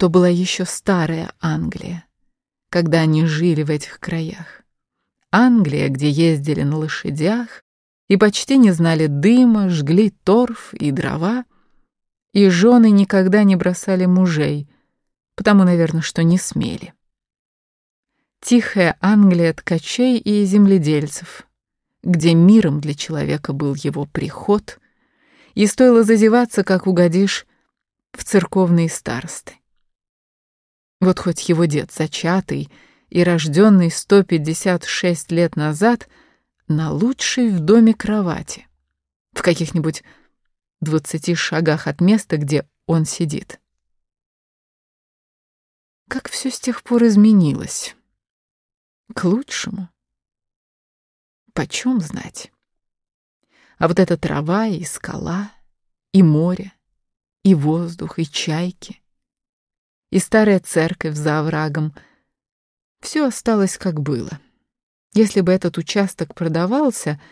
то была еще старая Англия, когда они жили в этих краях. Англия, где ездили на лошадях и почти не знали дыма, жгли торф и дрова, и жены никогда не бросали мужей, потому, наверное, что не смели. Тихая Англия ткачей и земледельцев, где миром для человека был его приход, и стоило зазеваться, как угодишь в церковные старосты. Вот хоть его дед зачатый и рожденный 156 лет назад на лучшей в доме кровати, в каких-нибудь двадцати шагах от места, где он сидит. Как все с тех пор изменилось? К лучшему? Почем знать? А вот эта трава и скала, и море, и воздух, и чайки, и старая церковь за оврагом — все осталось как было. Если бы этот участок продавался —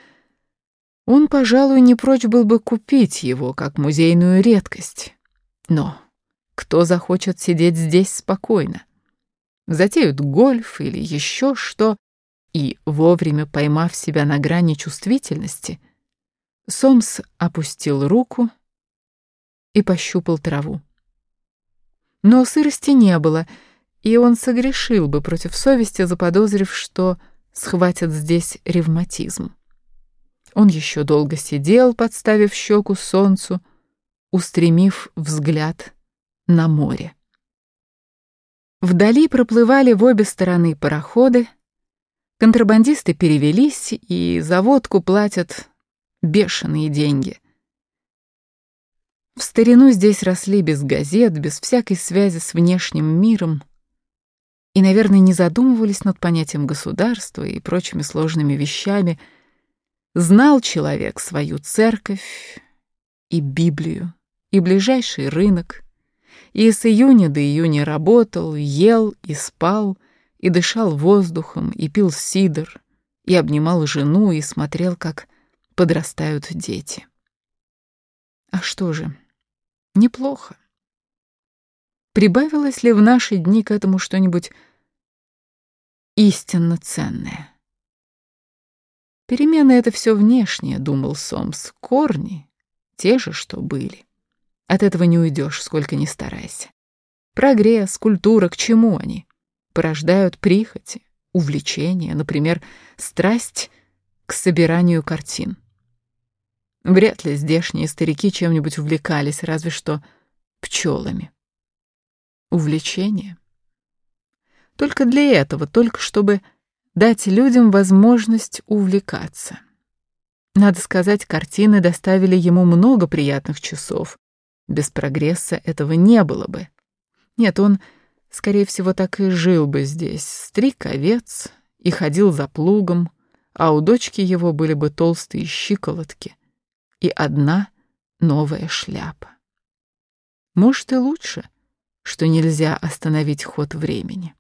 он, пожалуй, не прочь был бы купить его, как музейную редкость. Но кто захочет сидеть здесь спокойно? Затеют гольф или еще что, и, вовремя поймав себя на грани чувствительности, Сомс опустил руку и пощупал траву. Но сырости не было, и он согрешил бы против совести, заподозрив, что схватит здесь ревматизм. Он еще долго сидел, подставив щеку солнцу, устремив взгляд на море. Вдали проплывали в обе стороны пароходы, контрабандисты перевелись, и за водку платят бешеные деньги. В старину здесь росли без газет, без всякой связи с внешним миром, и, наверное, не задумывались над понятием государства и прочими сложными вещами — Знал человек свою церковь и Библию, и ближайший рынок, и с июня до июня работал, ел и спал, и дышал воздухом, и пил сидр, и обнимал жену, и смотрел, как подрастают дети. А что же, неплохо. Прибавилось ли в наши дни к этому что-нибудь истинно ценное? Перемены — это все внешнее, думал Сомс. Корни — те же, что были. От этого не уйдешь, сколько ни старайся. Прогресс, культура, к чему они? Порождают прихоти, увлечения, например, страсть к собиранию картин. Вряд ли здешние старики чем-нибудь увлекались, разве что пчелами. Увлечение? Только для этого, только чтобы дать людям возможность увлекаться. Надо сказать, картины доставили ему много приятных часов. Без прогресса этого не было бы. Нет, он, скорее всего, так и жил бы здесь, стриг овец и ходил за плугом, а у дочки его были бы толстые щиколотки и одна новая шляпа. Может, и лучше, что нельзя остановить ход времени.